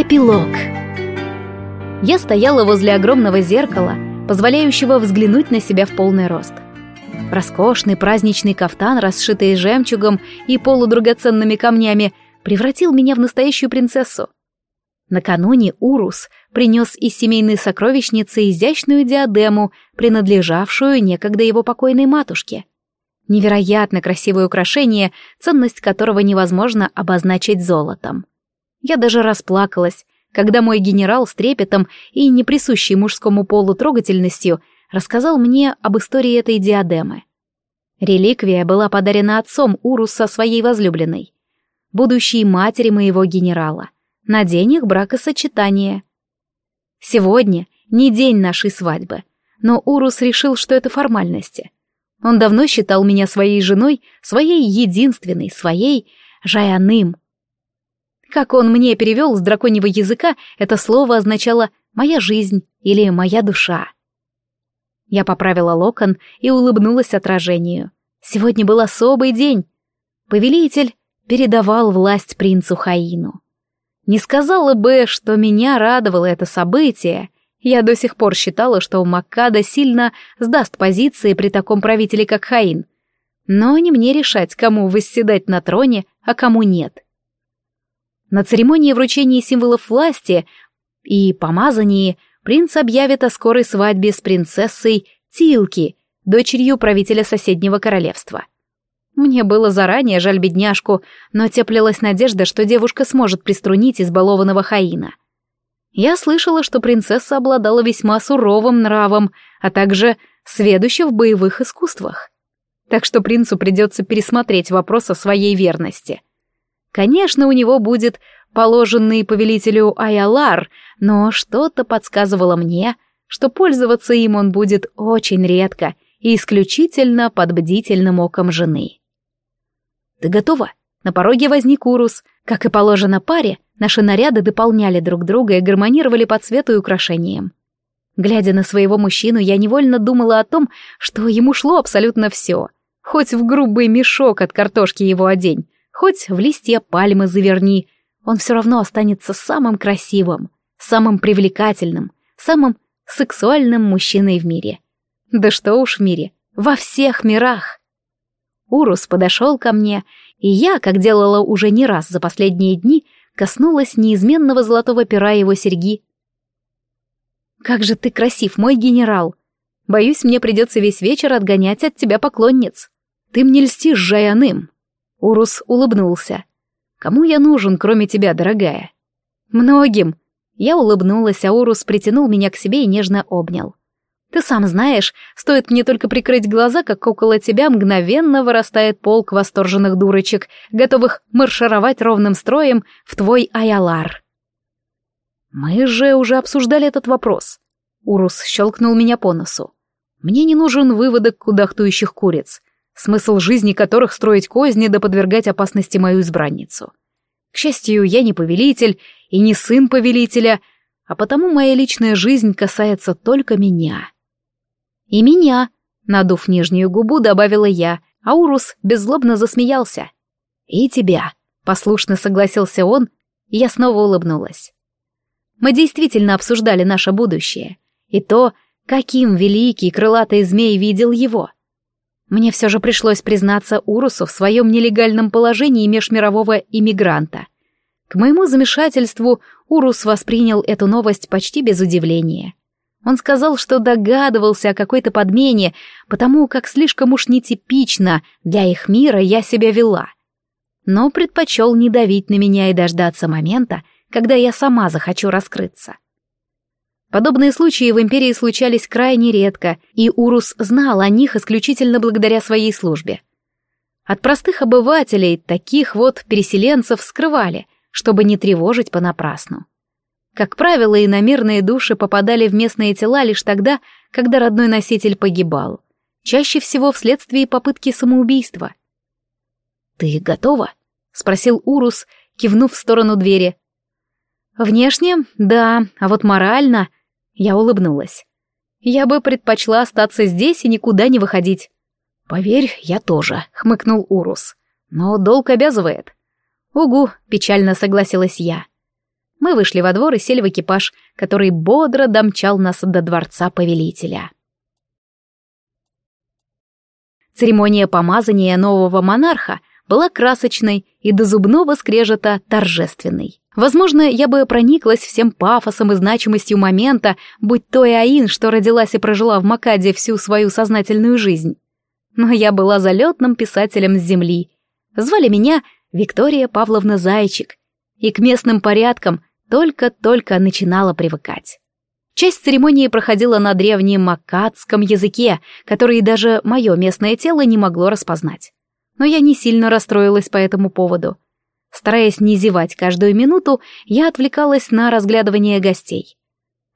Эпилог Я стояла возле огромного зеркала, позволяющего взглянуть на себя в полный рост. Роскошный праздничный кафтан, расшитый жемчугом и полудрагоценными камнями, превратил меня в настоящую принцессу. Накануне Урус принес из семейной сокровищницы изящную диадему, принадлежавшую некогда его покойной матушке. Невероятно красивое украшение, ценность которого невозможно обозначить золотом. Я даже расплакалась, когда мой генерал с трепетом и неприсущей мужскому полу трогательностью рассказал мне об истории этой диадемы. Реликвия была подарена отцом Уруса своей возлюбленной, будущей матери моего генерала, на день их бракосочетания. Сегодня не день нашей свадьбы, но Урус решил, что это формальности. Он давно считал меня своей женой, своей единственной, своей Жаяным — как он мне перевел с драконьего языка, это слово означало «моя жизнь» или «моя душа». Я поправила локон и улыбнулась отражению. Сегодня был особый день. Повелитель передавал власть принцу Хаину. Не сказала бы, что меня радовало это событие. Я до сих пор считала, что Маккада сильно сдаст позиции при таком правителе, как Хаин. Но не мне решать, кому восседать на троне, а кому нет. — на церемонии вручения символов власти и помазании принц объявит о скорой свадьбе с принцессой Тилки, дочерью правителя соседнего королевства. Мне было заранее жаль бедняжку, но теплилась надежда, что девушка сможет приструнить избалованного Хаина. Я слышала, что принцесса обладала весьма суровым нравом, а также сведуща в боевых искусствах. Так что принцу придется пересмотреть вопрос о своей верности — Конечно, у него будет положенный повелителю Айалар, но что-то подсказывало мне, что пользоваться им он будет очень редко и исключительно под бдительным оком жены. «Ты готова?» На пороге возник Урус. Как и положено паре, наши наряды дополняли друг друга и гармонировали по цвету и украшениям. Глядя на своего мужчину, я невольно думала о том, что ему шло абсолютно все. Хоть в грубый мешок от картошки его одень, Хоть в листья пальмы заверни, он все равно останется самым красивым, самым привлекательным, самым сексуальным мужчиной в мире. Да что уж в мире, во всех мирах. Урус подошел ко мне, и я, как делала уже не раз за последние дни, коснулась неизменного золотого пера его серьги. «Как же ты красив, мой генерал! Боюсь, мне придется весь вечер отгонять от тебя поклонниц. Ты мне льстишь, Жаяным!» Урус улыбнулся. «Кому я нужен, кроме тебя, дорогая?» «Многим!» Я улыбнулась, а Урус притянул меня к себе и нежно обнял. «Ты сам знаешь, стоит мне только прикрыть глаза, как около тебя мгновенно вырастает полк восторженных дурочек, готовых маршировать ровным строем в твой Аялар». «Мы же уже обсуждали этот вопрос». Урус щелкнул меня по носу. «Мне не нужен выводок кудахтующих куриц смысл жизни которых строить козни да подвергать опасности мою избранницу. К счастью, я не повелитель и не сын повелителя, а потому моя личная жизнь касается только меня. И меня, надув нижнюю губу, добавила я, а Урус беззлобно засмеялся. И тебя, послушно согласился он, и я снова улыбнулась. Мы действительно обсуждали наше будущее и то, каким великий крылатый змей видел его — мне все же пришлось признаться Урусу в своем нелегальном положении межмирового иммигранта. К моему замешательству Урус воспринял эту новость почти без удивления. Он сказал, что догадывался о какой-то подмене, потому как слишком уж нетипично для их мира я себя вела. Но предпочел не давить на меня и дождаться момента, когда я сама захочу раскрыться. Подобные случаи в империи случались крайне редко, и Урус знал о них исключительно благодаря своей службе. От простых обывателей таких вот переселенцев скрывали, чтобы не тревожить понапрасну. Как правило, иномирные души попадали в местные тела лишь тогда, когда родной носитель погибал, чаще всего вследствие попытки самоубийства. «Ты готова?» — спросил Урус, кивнув в сторону двери. «Внешне, да, а вот морально...» Я улыбнулась. «Я бы предпочла остаться здесь и никуда не выходить». «Поверь, я тоже», — хмыкнул Урус. «Но долг обязывает». «Угу», — печально согласилась я. Мы вышли во двор и сели в экипаж, который бодро домчал нас до дворца повелителя. Церемония помазания нового монарха была красочной и до зубного скрежета торжественной. Возможно, я бы прониклась всем пафосом и значимостью момента, будь то и Аин, что родилась и прожила в Макаде всю свою сознательную жизнь. Но я была залетным писателем с земли. Звали меня Виктория Павловна Зайчик, и к местным порядкам только-только начинала привыкать. Часть церемонии проходила на древнем макадском языке, который даже мое местное тело не могло распознать. Но я не сильно расстроилась по этому поводу — Стараясь не зевать каждую минуту, я отвлекалась на разглядывание гостей.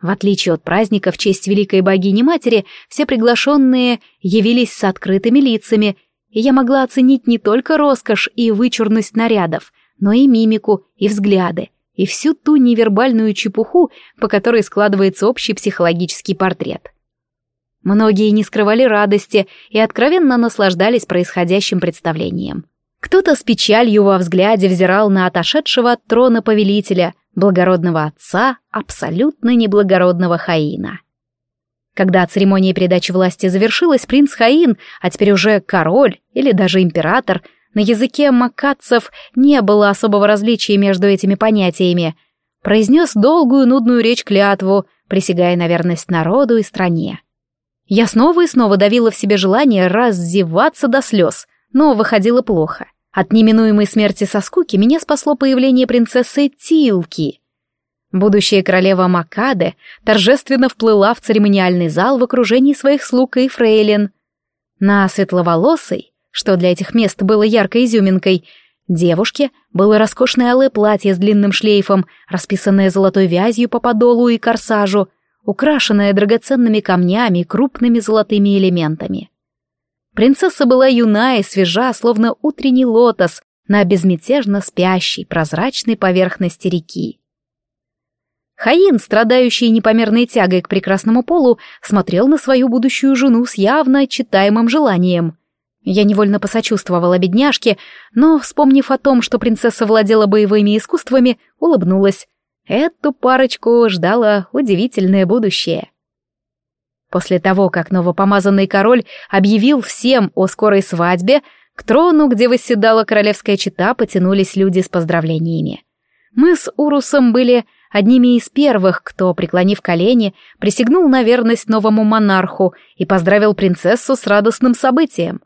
В отличие от праздника в честь великой богини-матери, все приглашенные явились с открытыми лицами, и я могла оценить не только роскошь и вычурность нарядов, но и мимику, и взгляды, и всю ту невербальную чепуху, по которой складывается общий психологический портрет. Многие не скрывали радости и откровенно наслаждались происходящим представлением. Кто-то с печалью во взгляде взирал на отошедшего от трона повелителя, благородного отца, абсолютно неблагородного Хаина. Когда церемония передачи власти завершилась, принц Хаин, а теперь уже король или даже император, на языке макадцев не было особого различия между этими понятиями, произнес долгую нудную речь-клятву, присягая на верность народу и стране. Я снова и снова давила в себе желание раззеваться до слез, но выходило плохо. От неминуемой смерти со скуки меня спасло появление принцессы Тилки. Будущая королева Макаде торжественно вплыла в церемониальный зал в окружении своих слуг и фрейлин. На светловолосой, что для этих мест было яркой изюминкой, девушке было роскошное алое платье с длинным шлейфом, расписанное золотой вязью по подолу и корсажу, украшенное драгоценными камнями и крупными золотыми элементами. Принцесса была юна и свежа, словно утренний лотос на безмятежно спящей прозрачной поверхности реки. Хаин, страдающий непомерной тягой к прекрасному полу, смотрел на свою будущую жену с явно читаемым желанием. Я невольно посочувствовала бедняжке, но, вспомнив о том, что принцесса владела боевыми искусствами, улыбнулась. Эту парочку ждало удивительное будущее. После того, как новопомазанный король объявил всем о скорой свадьбе, к трону, где восседала королевская чета, потянулись люди с поздравлениями. Мы с Урусом были одними из первых, кто, преклонив колени, присягнул на верность новому монарху и поздравил принцессу с радостным событием.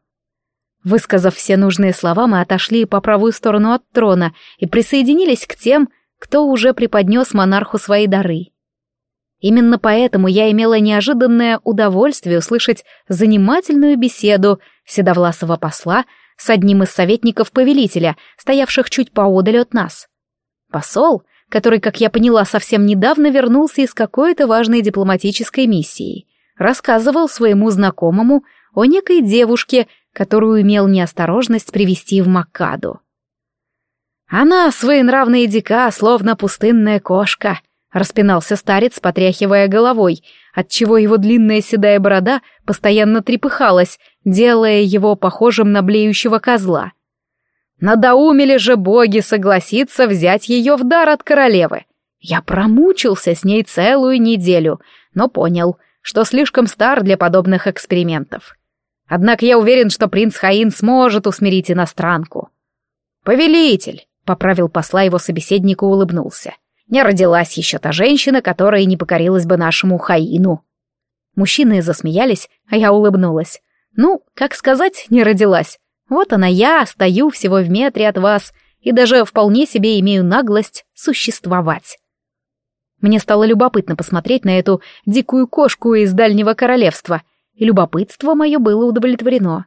Высказав все нужные слова, мы отошли по правую сторону от трона и присоединились к тем, кто уже преподнес монарху свои дары. Именно поэтому я имела неожиданное удовольствие услышать занимательную беседу седовласого посла с одним из советников повелителя, стоявших чуть поодаль от нас. Посол, который, как я поняла, совсем недавно вернулся из какой-то важной дипломатической миссии, рассказывал своему знакомому о некой девушке, которую имел неосторожность привести в Маккаду. Она своенравная и дика, словно пустынная кошка — Распинался старец, потряхивая головой, отчего его длинная седая борода постоянно трепыхалась, делая его похожим на блеющего козла. Надоумели же боги согласиться взять ее в дар от королевы. Я промучился с ней целую неделю, но понял, что слишком стар для подобных экспериментов. Однако я уверен, что принц Хаин сможет усмирить иностранку. «Повелитель!» — поправил посла его собеседнику улыбнулся — не родилась еще та женщина, которая не покорилась бы нашему Хаину. Мужчины засмеялись, а я улыбнулась. Ну, как сказать, не родилась. Вот она я, стою всего в метре от вас, и даже вполне себе имею наглость существовать. Мне стало любопытно посмотреть на эту дикую кошку из дальнего королевства, и любопытство мое было удовлетворено.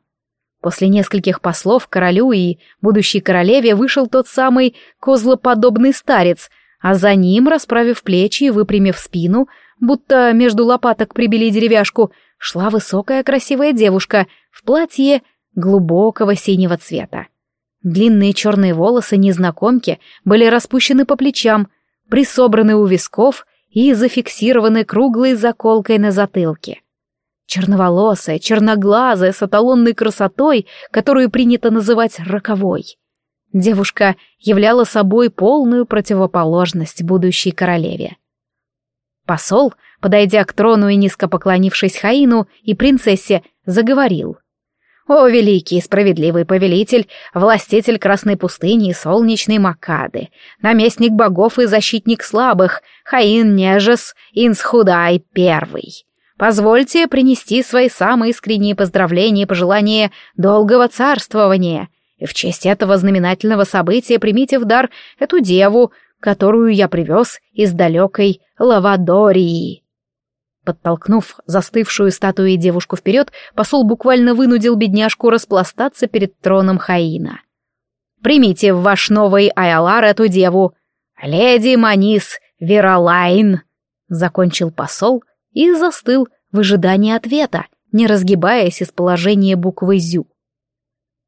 После нескольких послов королю и будущей королеве вышел тот самый козлоподобный старец, а за ним, расправив плечи и выпрямив спину, будто между лопаток прибили деревяшку, шла высокая красивая девушка в платье глубокого синего цвета. Длинные черные волосы незнакомки были распущены по плечам, присобраны у висков и зафиксированы круглой заколкой на затылке. Черноволосая, черноглазая, с эталонной красотой, которую принято называть роковой. Девушка являла собой полную противоположность будущей королеве. Посол, подойдя к трону и низко поклонившись Хаину и принцессе, заговорил. «О, великий и справедливый повелитель, властитель Красной пустыни и солнечной Макады, наместник богов и защитник слабых, Хаин Нежес Инсхудай Первый!» Позвольте принести свои самые искренние поздравления и пожелания долгого царствования — и в честь этого знаменательного события примите в дар эту деву, которую я привез из далекой Лавадории». Подтолкнув застывшую статую девушку вперед, посол буквально вынудил бедняжку распластаться перед троном Хаина. «Примите в ваш новый Айалар эту деву, леди Манис Вералайн», — закончил посол и застыл в ожидании ответа, не разгибаясь из положения буквы «зю».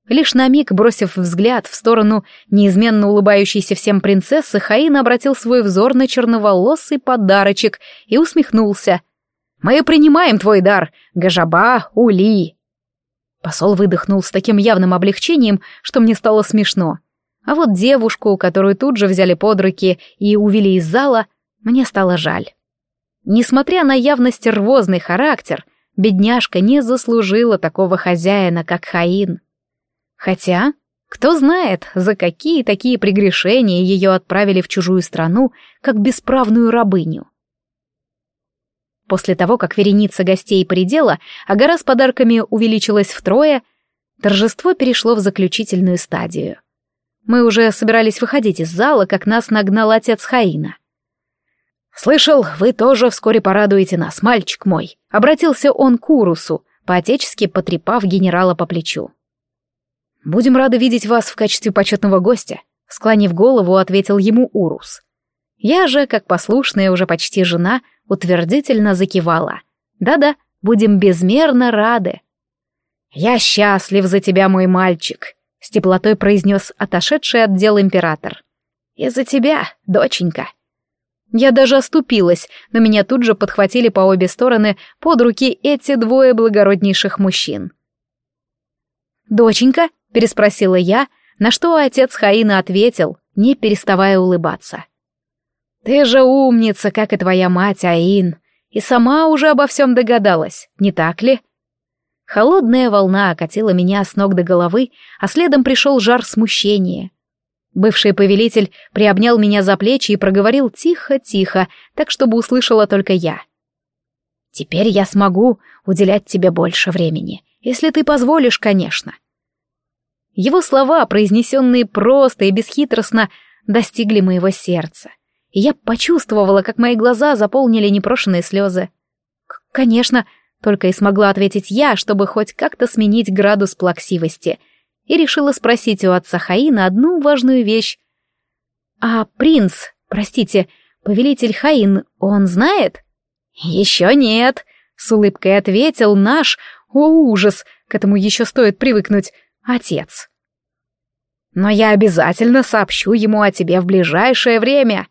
Лишь на миг, бросив взгляд в сторону неизменно улыбающейся всем принцессы, Хаин обратил свой взор на черноволосый подарочек и усмехнулся. «Мы принимаем твой дар, Гажаба Ули!» Посол выдохнул с таким явным облегчением, что мне стало смешно. А вот девушку, которую тут же взяли под руки и увели из зала, мне стало жаль. Несмотря на явно стервозный характер, бедняжка не заслужила такого хозяина, как Хаин. Хотя, кто знает, за какие такие прегрешения ее отправили в чужую страну, как бесправную рабыню. После того, как вереница гостей предела, а гора с подарками увеличилась втрое, торжество перешло в заключительную стадию. Мы уже собирались выходить из зала, как нас нагнал отец Хаина. «Слышал, вы тоже вскоре порадуете нас, мальчик мой», — обратился он к Урусу, поотечески потрепав генерала по плечу. «Будем рады видеть вас в качестве почетного гостя», — склонив голову, ответил ему Урус. Я же, как послушная уже почти жена, утвердительно закивала. «Да-да, будем безмерно рады». «Я счастлив за тебя, мой мальчик», — с теплотой произнес отошедший от дел император. «И за тебя, доченька». Я даже оступилась, но меня тут же подхватили по обе стороны под руки эти двое благороднейших мужчин. «Доченька», — переспросила я, на что отец Хаина ответил, не переставая улыбаться. «Ты же умница, как и твоя мать Аин, и сама уже обо всем догадалась, не так ли?» Холодная волна окатила меня с ног до головы, а следом пришел жар смущения. Бывший повелитель приобнял меня за плечи и проговорил тихо-тихо, так, чтобы услышала только я. «Теперь я смогу уделять тебе больше времени, если ты позволишь, конечно. Его слова, произнесенные просто и бесхитростно, достигли моего сердца. И я почувствовала, как мои глаза заполнили непрошенные слезы. «Конечно», — только и смогла ответить я, чтобы хоть как-то сменить градус плаксивости, и решила спросить у отца Хаина одну важную вещь. «А принц, простите, повелитель Хаин, он знает?» «Еще нет», — с улыбкой ответил наш, о ужас, к этому еще стоит привыкнуть, отец. Но я обязательно сообщу ему о тебе в ближайшее время.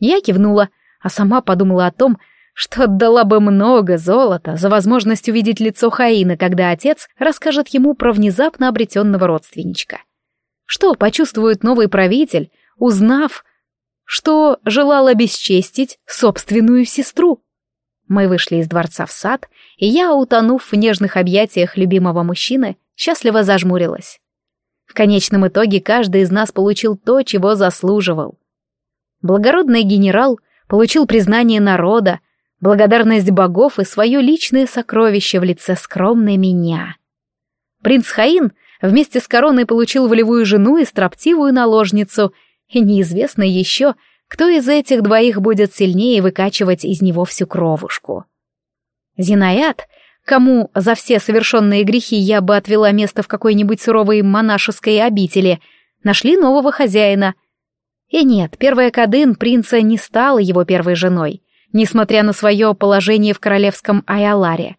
Я кивнула, а сама подумала о том, что отдала бы много золота за возможность увидеть лицо Хаина, когда отец расскажет ему про внезапно обретенного родственничка. Что почувствует новый правитель, узнав, что желал обесчестить собственную сестру? Мы вышли из дворца в сад, и я, утонув в нежных объятиях любимого мужчины, счастливо зажмурилась. В конечном итоге каждый из нас получил то, чего заслуживал. Благородный генерал получил признание народа, благодарность богов и свое личное сокровище в лице скромной меня. Принц Хаин вместе с короной получил волевую жену и строптивую наложницу, и неизвестно еще, кто из этих двоих будет сильнее выкачивать из него всю кровушку. Зинаят Кому за все совершенные грехи я бы отвела место в какой-нибудь суровой монашеской обители, нашли нового хозяина. И нет, первая Кадын принца не стала его первой женой, несмотря на свое положение в королевском Айаларе.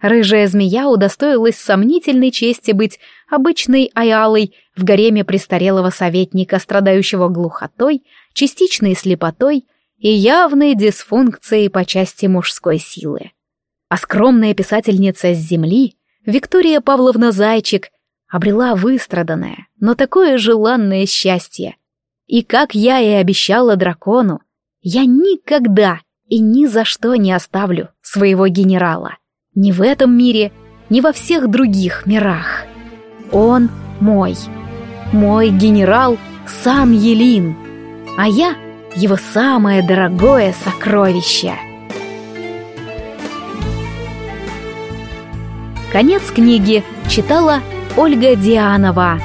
Рыжая змея удостоилась сомнительной чести быть обычной Айалой в гареме престарелого советника, страдающего глухотой, частичной слепотой и явной дисфункцией по части мужской силы. А скромная писательница с земли, Виктория Павловна Зайчик, обрела выстраданное, но такое желанное счастье. И как я и обещала дракону, я никогда и ни за что не оставлю своего генерала. Ни в этом мире, ни во всех других мирах. Он мой. Мой генерал Сан Елин. А я его самое дорогое сокровище. Конец книги читала Ольга Дианова.